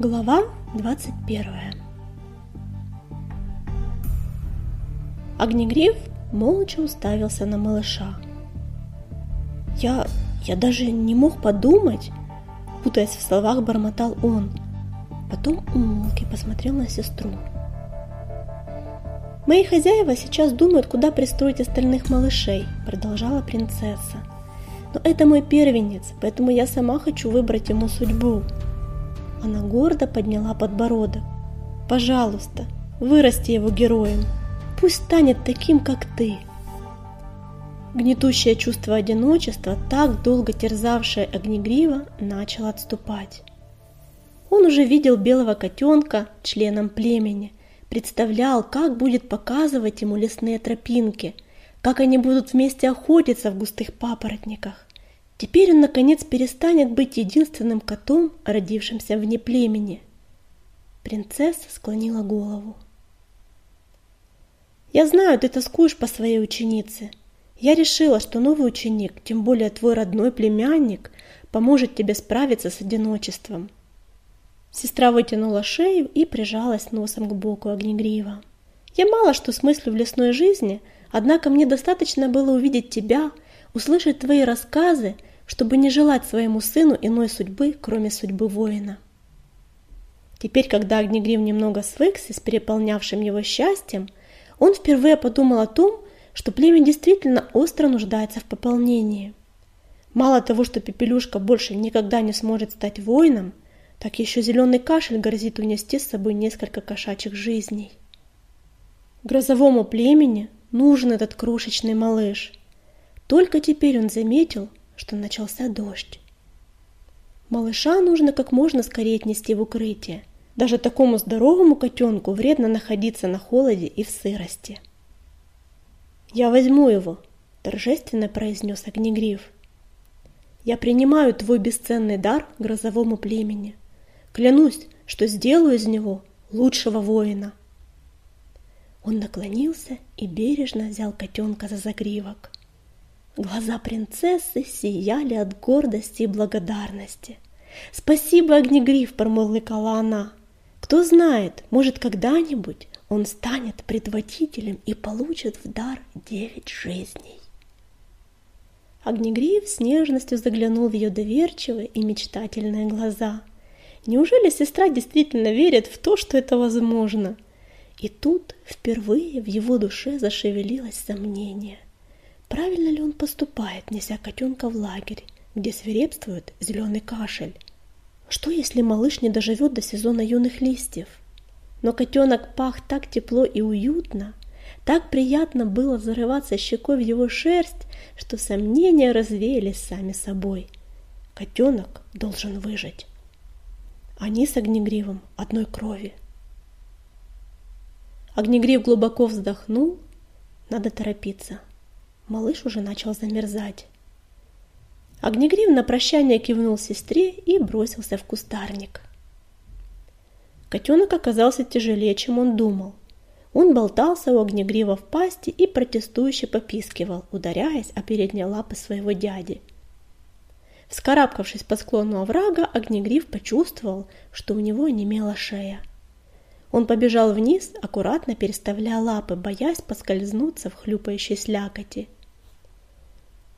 Глава 21 Огнегриф молча уставился на малыша. «Я... я даже не мог подумать!» Путаясь в словах, бормотал он. Потом умолк и посмотрел на сестру. «Мои хозяева сейчас думают, куда пристроить остальных малышей», продолжала принцесса. «Но это мой первенец, поэтому я сама хочу выбрать ему судьбу. Она гордо подняла подбородок. «Пожалуйста, вырасти его героем. Пусть станет таким, как ты». Гнетущее чувство одиночества, так долго терзавшее Огнегрива, начало отступать. Он уже видел белого котенка членом племени, представлял, как будет показывать ему лесные тропинки, как они будут вместе охотиться в густых папоротниках. Теперь он, наконец, перестанет быть единственным котом, родившимся вне племени. Принцесса склонила голову. «Я знаю, ты тоскуешь по своей ученице. Я решила, что новый ученик, тем более твой родной племянник, поможет тебе справиться с одиночеством». Сестра вытянула шею и прижалась носом к боку огнегрива. «Я мало что смыслю в лесной жизни, однако мне достаточно было увидеть тебя – услышать твои рассказы, чтобы не желать своему сыну иной судьбы, кроме судьбы воина. Теперь, когда Огнегрив немного свыкся с переполнявшим его счастьем, он впервые подумал о том, что племя действительно остро нуждается в пополнении. Мало того, что Пепелюшка больше никогда не сможет стать воином, так еще зеленый кашель грозит унести с собой несколько кошачьих жизней. Грозовому племени нужен этот крошечный малыш – только теперь он заметил, что начался дождь. Малыша нужно как можно скорее отнести в укрытие. Даже такому здоровому котенку вредно находиться на холоде и в сырости. «Я возьму его», – торжественно произнес Огнегриф. «Я принимаю твой бесценный дар грозовому племени. Клянусь, что сделаю из него лучшего воина». Он наклонился и бережно взял котенка за загривок. Глаза принцессы сияли от гордости и благодарности. «Спасибо, Огнегриф!» – промурлыкала она. «Кто знает, может, когда-нибудь он станет предводителем и получит в дар девять жизней». Огнегриф с нежностью заглянул в ее доверчивые и мечтательные глаза. Неужели сестра действительно верит в то, что это возможно? И тут впервые в его душе зашевелилось сомнение. Правильно ли он поступает, неся котенка в лагерь, где свирепствует зеленый кашель? Что, если малыш не доживет до сезона юных листьев? Но котенок пах так тепло и уютно, так приятно было зарываться щекой в его шерсть, что сомнения развеялись сами собой. Котенок должен выжить. Они с Огнегривом одной крови. Огнегрив глубоко вздохнул. Надо торопиться. Малыш уже начал замерзать. Огнегрив на прощание кивнул сестре и бросился в кустарник. Котенок оказался тяжелее, чем он думал. Он болтался у огнегрива в пасти и протестующе попискивал, ударяясь о передние лапы своего дяди. Вскарабкавшись по склону оврага, огнегрив почувствовал, что у него немела шея. Он побежал вниз, аккуратно переставляя лапы, боясь поскользнуться в хлюпающей слякоти.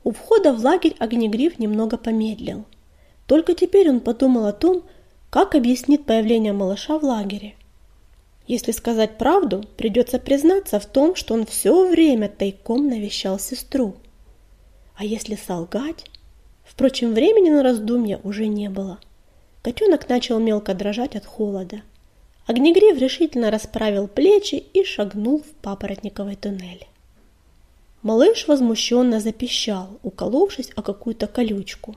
У входа в лагерь Огнегриф немного помедлил. Только теперь он подумал о том, как объяснит появление малыша в лагере. Если сказать правду, придется признаться в том, что он все время тайком навещал сестру. А если солгать? Впрочем, времени на раздумья уже не было. Котенок начал мелко дрожать от холода. Огнегрив решительно расправил плечи и шагнул в папоротниковый туннель. Малыш возмущенно запищал, уколовшись о какую-то колючку.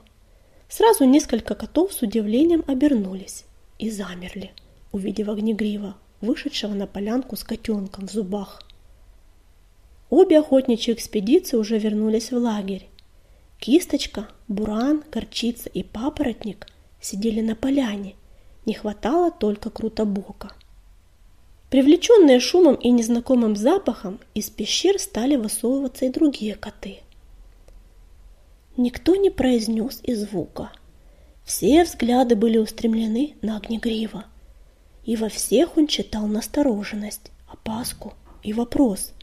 Сразу несколько котов с удивлением обернулись и замерли, увидев огнегрива, вышедшего на полянку с котенком в зубах. Обе охотничьи экспедиции уже вернулись в лагерь. Кисточка, буран, горчица и папоротник сидели на поляне. Не хватало только крутобока. Привлеченные шумом и незнакомым запахом, из пещер стали высовываться и другие коты. Никто не произнес и звука. Все взгляды были устремлены на Огнегрива, и во всех он читал настороженность, опаску и вопрос.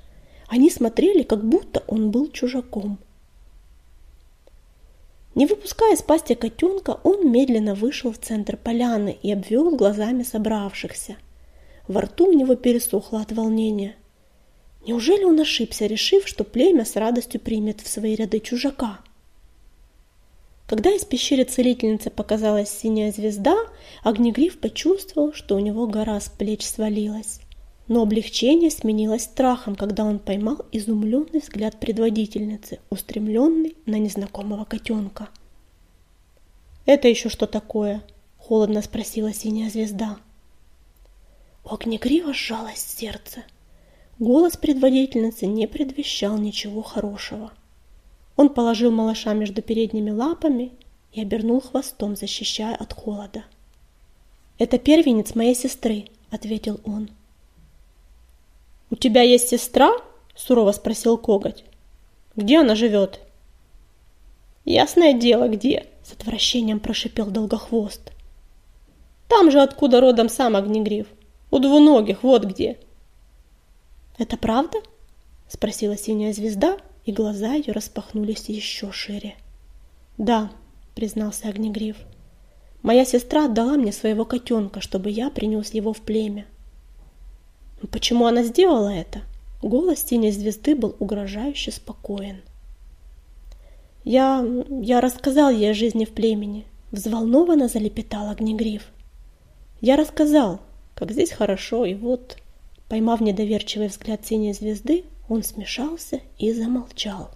Они смотрели, как будто он был чужаком. Не выпуская из пасти котенка, он медленно вышел в центр поляны и обвел глазами собравшихся. Во рту у него пересохло от волнения. Неужели он ошибся, решив, что племя с радостью примет в свои ряды чужака? Когда из пещеры целительницы показалась синяя звезда, Огнегриф почувствовал, что у него гора с плеч свалилась. Но облегчение сменилось страхом, когда он поймал изумленный взгляд предводительницы, устремленный на незнакомого котенка. «Это еще что такое?» — холодно спросила синяя звезда. У Огнегрива сжалось сердце. Голос предводительницы не предвещал ничего хорошего. Он положил малыша между передними лапами и обернул хвостом, защищая от холода. «Это первенец моей сестры», — ответил он. «У тебя есть сестра?» — сурово спросил коготь. «Где она живет?» «Ясное дело, где?» — с отвращением прошипел Долгохвост. «Там же, откуда родом сам Огнегриф. У двуногих, вот где». «Это правда?» — спросила синяя звезда, и глаза ее распахнулись еще шире. «Да», — признался Огнегриф, — «моя сестра отдала мне своего котенка, чтобы я принес его в племя». Почему она сделала это? Голос синей звезды был угрожающе спокоен. «Я... я рассказал ей о жизни в племени», — взволнованно залепетал Огнегриф. «Я рассказал, как здесь хорошо, и вот...» Поймав недоверчивый взгляд синей звезды, он смешался и замолчал.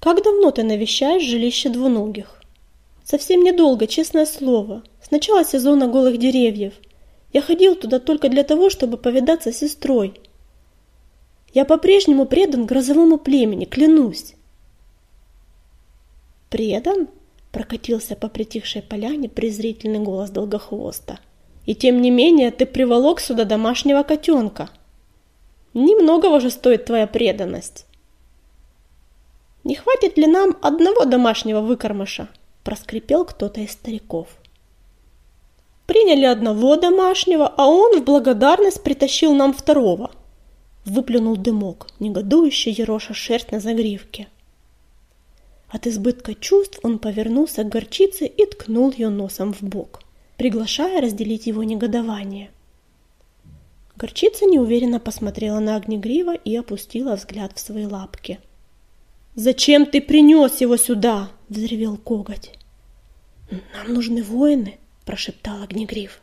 «Как давно ты навещаешь жилище двуногих?» «Совсем недолго, честное слово. С начала сезона голых деревьев. Я ходил туда только для того, чтобы повидаться с сестрой. Я по-прежнему предан грозовому племени, клянусь». «Предан?» — прокатился по притихшей поляне презрительный голос Долгохвоста. «И тем не менее ты приволок сюда домашнего котенка». Немногого же стоит твоя преданность. Не хватит ли нам одного домашнего выкормыша? Проскрипел кто-то из стариков. Приняли одного домашнего, а он в благодарность притащил нам второго. Выплюнул дымок, негодующий ероша шерсть на загривке. От избытка чувств он повернулся к горчице и ткнул ее носом в бок, приглашая разделить его негодование – Горчица неуверенно посмотрела на Огнегрива и опустила взгляд в свои лапки. «Зачем ты принес его сюда?» — взревел коготь. «Нам нужны воины», — прошептал Огнегрив.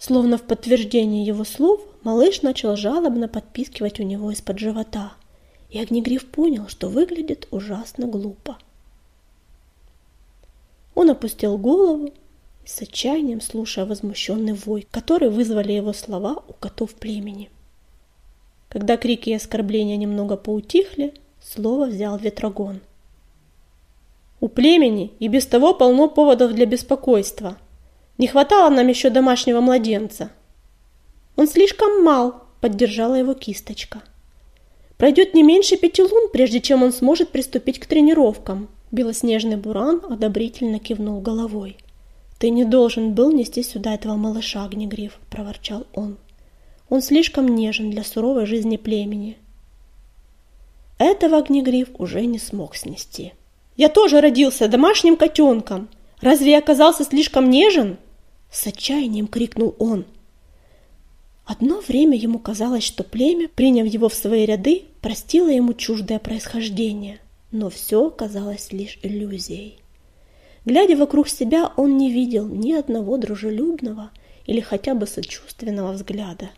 Словно в подтверждение его слов, малыш начал жалобно подпискивать у него из-под живота, и Огнегрив понял, что выглядит ужасно глупо. Он опустил голову с отчаянием слушая возмущенный вой, который вызвали его слова у котов племени. Когда крики и оскорбления немного поутихли, слово взял Ветрогон. «У племени и без того полно поводов для беспокойства. Не хватало нам еще домашнего младенца». «Он слишком мал», — поддержала его кисточка. «Пройдет не меньше пяти лун, прежде чем он сможет приступить к тренировкам», Белоснежный буран одобрительно кивнул головой. «Ты не должен был нести сюда этого малыша, Огнегриф», — проворчал он. «Он слишком нежен для суровой жизни племени». Этого Огнегриф уже не смог снести. «Я тоже родился домашним котенком. Разве я оказался слишком нежен?» С отчаянием крикнул он. Одно время ему казалось, что племя, приняв его в свои ряды, простило ему чуждое происхождение, но все казалось лишь иллюзией. Глядя вокруг себя, он не видел ни одного дружелюбного или хотя бы сочувственного взгляда.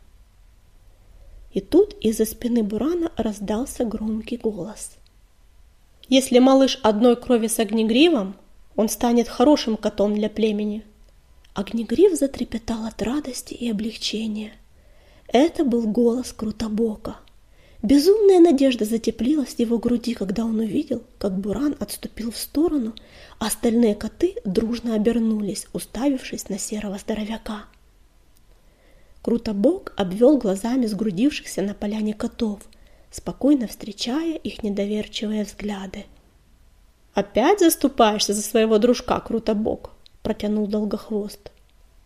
И тут из-за спины Бурана раздался громкий голос. «Если малыш одной крови с огнегривом, он станет хорошим котом для племени». Огнегрив затрепетал от радости и облегчения. Это был голос Крутобока – Безумная надежда затеплилась в его груди, когда он увидел, как Буран отступил в сторону, а остальные коты дружно обернулись, уставившись на серого здоровяка. Крутобок обвел глазами сгрудившихся на поляне котов, спокойно встречая их недоверчивые взгляды. «Опять заступаешься за своего дружка, Крутобок?» – протянул Долгохвост.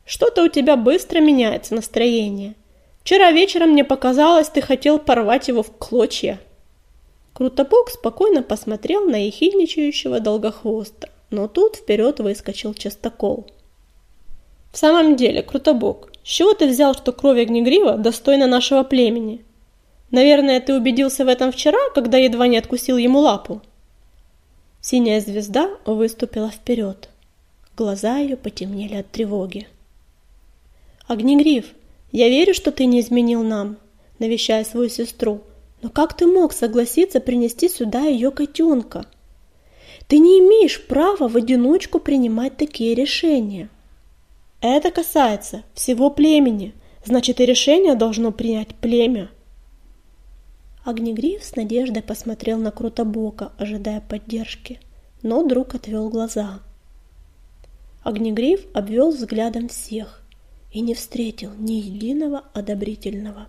Что-то у тебя быстро меняется настроение. Вчера вечером мне показалось, ты хотел порвать его в клочья. Крутобок спокойно посмотрел на ехидничающего долгохвоста, но тут вперед выскочил частокол. В самом деле, Крутобок, с чего ты взял, что кровь огнегрива достойна нашего племени? Наверное, ты убедился в этом вчера, когда едва не откусил ему лапу. Синяя звезда выступила вперед. Глаза ее потемнели от тревоги. «Огнегриф, я верю, что ты не изменил нам», навещая свою сестру. «Но как ты мог согласиться принести сюда ее котенка? Ты не имеешь права в одиночку принимать такие решения». «Это касается всего племени, значит и решение должно принять племя», Огнегриф с надеждой посмотрел на Крутобока, ожидая поддержки, но друг отвел глаза. Огнегриф обвел взглядом всех и не встретил ни единого одобрительного.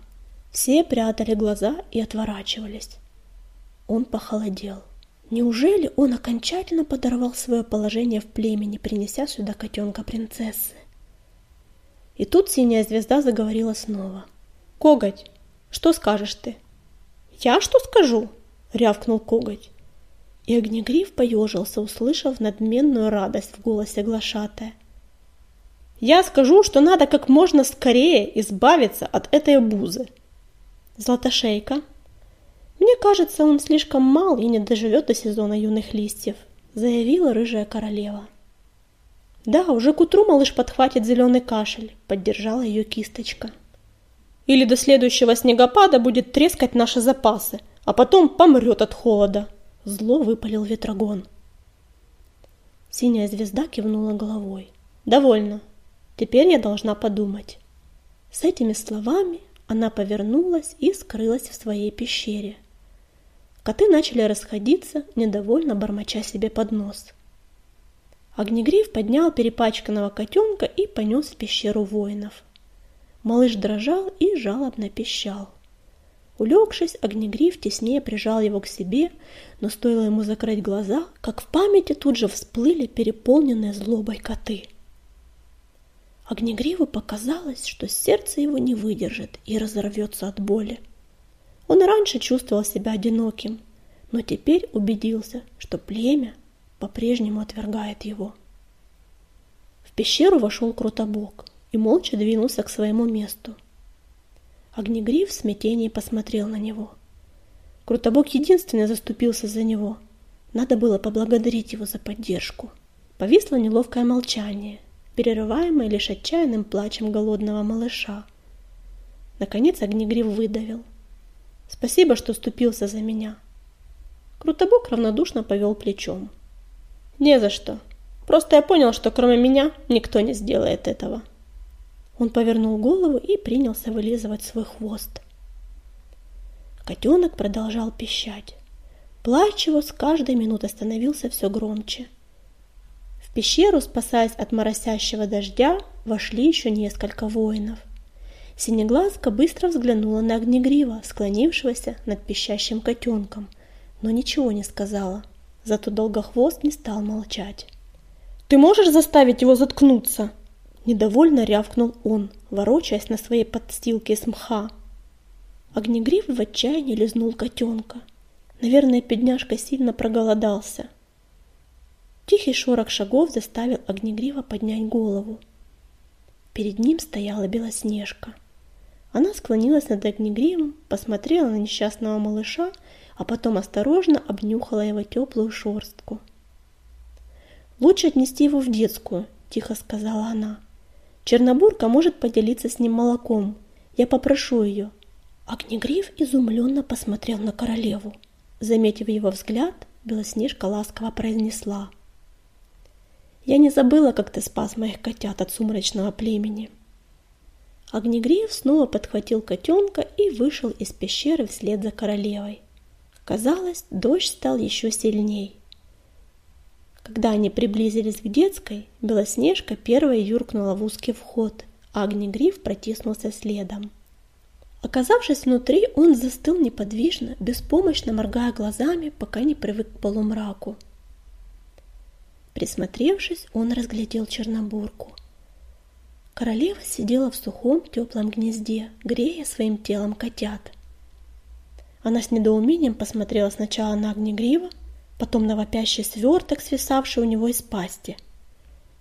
Все прятали глаза и отворачивались. Он похолодел. Неужели он окончательно подорвал свое положение в племени, принеся сюда котенка принцессы? И тут синяя звезда заговорила снова. «Коготь, что скажешь ты?» «Я что скажу?» — рявкнул коготь. И Огнегриф поежился, услышав надменную радость в голосе глашатая. «Я скажу, что надо как можно скорее избавиться от этой бузы». «Златошейка?» «Мне кажется, он слишком мал и не доживет до сезона юных листьев», — заявила рыжая королева. «Да, уже к утру малыш подхватит зеленый кашель», — поддержала ее кисточка. Или до следующего снегопада будет трескать наши запасы, а потом помрет от холода. Зло выпалил ветрогон. Синяя звезда кивнула головой. Довольно. Теперь я должна подумать. С этими словами она повернулась и скрылась в своей пещере. Коты начали расходиться, недовольно бормоча себе под нос. Огнегриф поднял перепачканного котенка и понес в пещеру воинов. Малыш дрожал и жалобно пищал. Улегшись, Огнегриф теснее прижал его к себе, но стоило ему закрыть глаза, как в памяти тут же всплыли переполненные злобой коты. Огнегриву показалось, что сердце его не выдержит и разорвется от боли. Он раньше чувствовал себя одиноким, но теперь убедился, что племя по-прежнему отвергает его. В пещеру вошел Крутобок и молча двинулся к своему месту. Огнегриф в смятении посмотрел на него. Крутобок единственный заступился за него. Надо было поблагодарить его за поддержку. Повисло неловкое молчание, перерываемое лишь отчаянным плачем голодного малыша. Наконец Огнегриф выдавил. «Спасибо, что ступился за меня». Крутобок равнодушно повел плечом. «Не за что. Просто я понял, что кроме меня никто не сделает этого». Он повернул голову и принялся вылизывать свой хвост. Котенок продолжал пищать. Плач его с каждой минутой становился все громче. Пещеру, спасаясь от моросящего дождя, вошли еще несколько воинов. Синеглазка быстро взглянула на Огнегрива, склонившегося над пищащим котенком, но ничего не сказала. Зато Долгохвост не стал молчать. «Ты можешь заставить его заткнуться?» Недовольно рявкнул он, ворочаясь на своей подстилке из мха. Огнегриф в отчаянии лизнул котенка. Наверное, бедняжка сильно проголодался. Тихий шорох шагов заставил Огнегрива поднять голову. Перед ним стояла Белоснежка. Она склонилась над Огнегривом, посмотрела на несчастного малыша, а потом осторожно обнюхала его теплую шорстку. «Лучше отнести его в детскую», – тихо сказала она. Чернобурка может поделиться с ним молоком. Я попрошу ее. Огнегриф изумленно посмотрел на королеву. Заметив его взгляд, Белоснежка ласково произнесла. «Я не забыла, как ты спас моих котят от сумрачного племени». Огнегриф снова подхватил котенка и вышел из пещеры вслед за королевой. Казалось, дождь стал еще сильней. Когда они приблизились к детской, Белоснежка первая юркнула в узкий вход, а Огнегриф протиснулся следом. Оказавшись внутри, он застыл неподвижно, беспомощно моргая глазами, пока не привык к полумраку. Присмотревшись, он разглядел Чернобурку. Королева сидела в сухом теплом гнезде, грея своим телом котят. Она с недоумением посмотрела сначала на Огнегрива, потом на вопящий сверток, свисавший у него из пасти.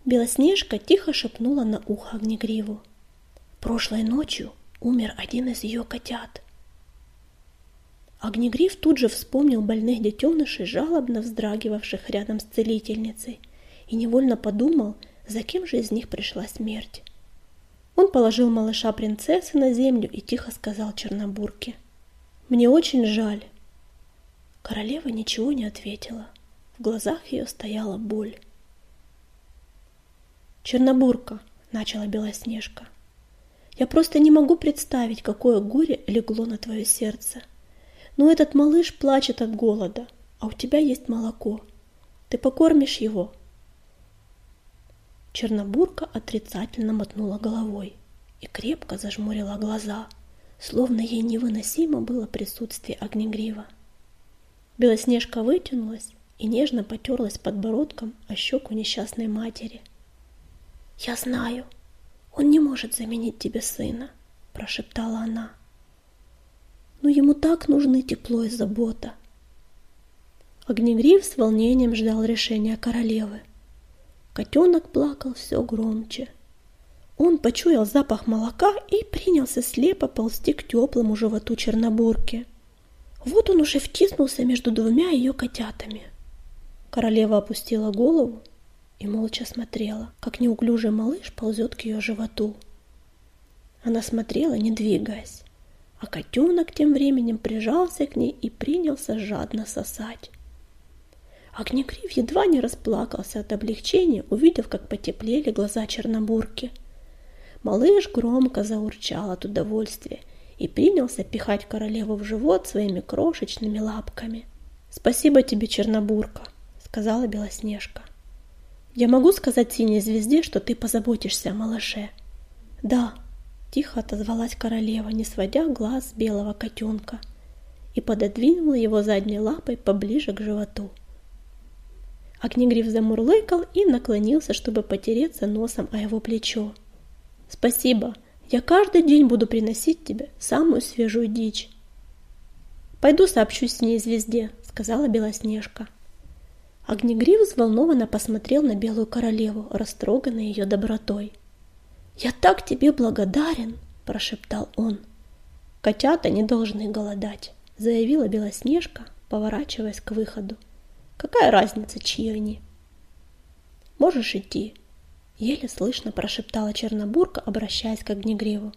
Белоснежка тихо шепнула на ухо Огнегриву. Прошлой ночью умер один из ее котят. Огнегриф тут же вспомнил больных детенышей, жалобно вздрагивавших рядом с целительницей, и невольно подумал, за кем же из них пришла смерть. Он положил малыша принцессы на землю и тихо сказал Чернобурке. «Мне очень жаль». Королева ничего не ответила. В глазах ее стояла боль. «Чернобурка», — начала Белоснежка, — «я просто не могу представить, какое горе легло на твое сердце. Но этот малыш плачет от голода, а у тебя есть молоко. Ты покормишь его?» Чернобурка отрицательно мотнула головой и крепко зажмурила глаза, словно ей невыносимо было присутствие огнегрива. Белоснежка вытянулась и нежно потерлась подбородком о щеку несчастной матери. «Я знаю, он не может заменить тебе сына», – прошептала она. «Но ему так нужны тепло и забота». Огнегрив с волнением ждал решения королевы – Котенок плакал все громче. Он почуял запах молока и принялся слепо ползти к теплому животу Чернобурки. Вот он уже втиснулся между двумя ее котятами. Королева опустила голову и молча смотрела, как неуклюжий малыш ползет к ее животу. Она смотрела, не двигаясь, а котенок тем временем прижался к ней и принялся жадно сосать. Огнегриф едва не расплакался от облегчения, увидев, как потеплели глаза Чернобурки. Малыш громко заурчал от удовольствия и принялся пихать королеву в живот своими крошечными лапками. «Спасибо тебе, Чернобурка», — сказала Белоснежка. «Я могу сказать синей звезде, что ты позаботишься о малыше?» «Да», — тихо отозвалась королева, не сводя глаз с белого котенка, и пододвинула его задней лапой поближе к животу. Огнегриф замурлыкал и наклонился, чтобы потереться носом о его плечо. «Спасибо, я каждый день буду приносить тебе самую свежую дичь». «Пойду сообщу с ней звезде», — сказала Белоснежка. Огнегриф взволнованно посмотрел на Белую Королеву, растроганной ее добротой. «Я так тебе благодарен!» – прошептал он. «Котята не должны голодать», – заявила Белоснежка, поворачиваясь к выходу. Какая разница, чьи они? Можешь идти, еле слышно прошептала Чернобурка, обращаясь к Огнегриву.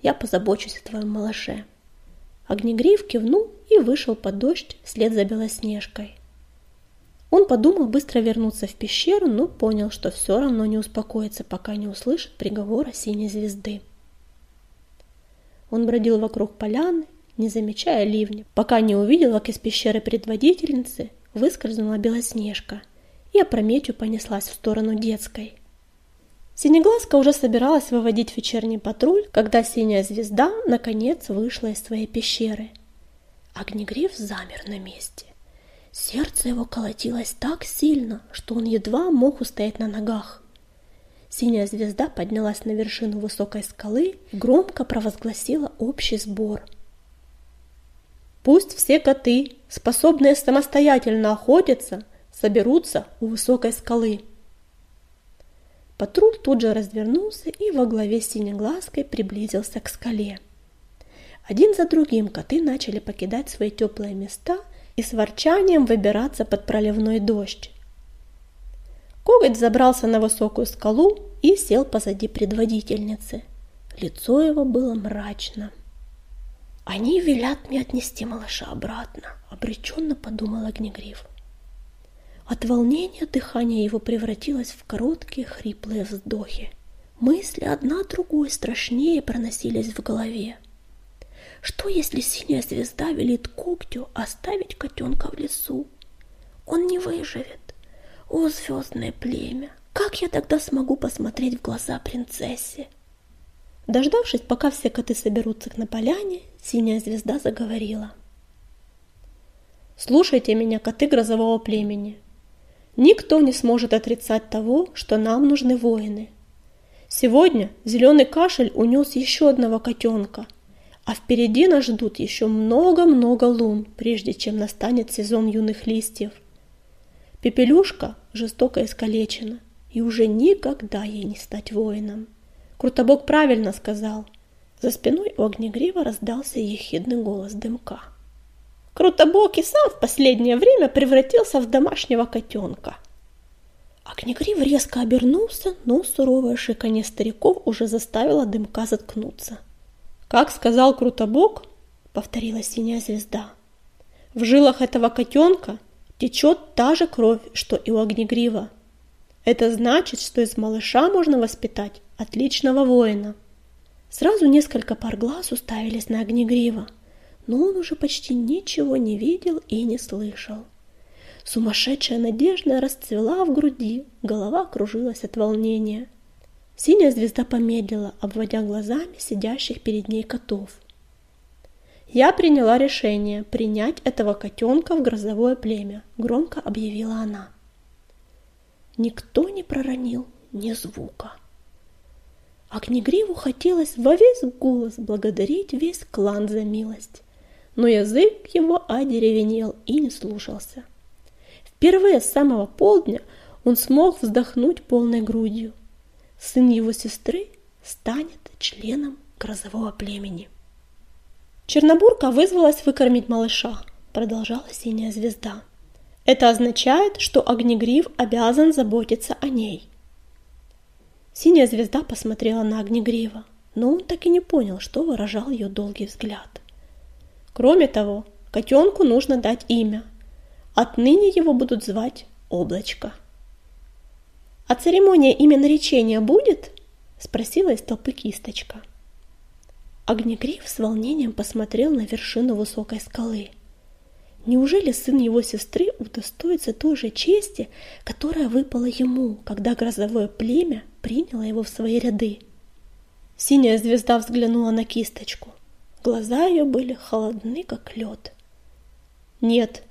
Я позабочусь о твоем малыше. Огнегрив кивнул и вышел под дождь вслед за Белоснежкой. Он подумал быстро вернуться в пещеру, но понял, что все равно не успокоится, пока не услышит приговора синей звезды. Он бродил вокруг поляны, не замечая ливня, пока не увидел, как из пещеры предводительницы выскользнула Белоснежка и опрометью понеслась в сторону детской. Синеглазка уже собиралась выводить вечерний патруль, когда синяя звезда наконец вышла из своей пещеры. Огнегриф замер на месте. Сердце его колотилось так сильно, что он едва мог устоять на ногах. Синяя звезда поднялась на вершину высокой скалы и громко провозгласила общий сбор – Пусть все коты, способные самостоятельно охотиться, соберутся у высокой скалы. Патруль тут же развернулся и во главе с синеглазкой приблизился к скале. Один за другим коты начали покидать свои теплые места и с ворчанием выбираться под проливной дождь. Коготь забрался на высокую скалу и сел позади предводительницы. Лицо его было мрачно. Они велят мне отнести малыша обратно, обреченно подумал Огнегриф. От волнения дыхание его превратилось в короткие хриплые вздохи. Мысли одна другой страшнее проносились в голове. Что, если синяя звезда велит когтю оставить котенка в лесу? Он не выживет. О, звездное племя, как я тогда смогу посмотреть в глаза принцессе? Дождавшись, пока все коты соберутся на поляне, синяя звезда заговорила. «Слушайте меня, коты грозового племени. Никто не сможет отрицать того, что нам нужны воины. Сегодня зеленый кашель унес еще одного котенка, а впереди нас ждут еще много-много лун, прежде чем настанет сезон юных листьев. Пепелюшка жестоко искалечена, и уже никогда ей не стать воином. Крутобок правильно сказал. За спиной у Огнегрива раздался ехидный голос дымка. Крутобок и сам в последнее время превратился в домашнего котенка. Огнегрив резко обернулся, но суровое шиканье стариков уже заставило дымка заткнуться. «Как сказал Крутобок», — повторила синяя звезда, — «в жилах этого котенка течет та же кровь, что и у Огнегрива. Это значит, что из малыша можно воспитать отличного воина». Сразу несколько пар глаз уставились на Огнегрива, но он уже почти ничего не видел и не слышал. Сумасшедшая надежда расцвела в груди, голова кружилась от волнения. Синяя звезда помедлила, обводя глазами сидящих перед ней котов. «Я приняла решение принять этого котенка в грозовое племя», — громко объявила она. Никто не проронил ни звука. Огнегриву хотелось во весь голос благодарить весь клан за милость, но язык его одеревенел и не слушался. Впервые с самого полдня он смог вздохнуть полной грудью. Сын его сестры станет членом грозового племени. Чернобурка вызвалась выкормить малыша, продолжала синяя звезда. Это означает, что Огнегрив обязан заботиться о ней. Синяя звезда посмотрела на Огнегрива, но он так и не понял, что выражал ее долгий взгляд. Кроме того, котенку нужно дать имя, Отныне его будут звать Облачко. «А церемония имя наречения будет?» – спросила из толпы кисточка. Огнегриф с волнением посмотрел на вершину высокой скалы. Неужели сын его сестры удостоится той же чести, которая выпала ему, когда грозовое племя приняло его в свои ряды? Синяя звезда взглянула на кисточку. Глаза ее были холодны, как лед. «Нет,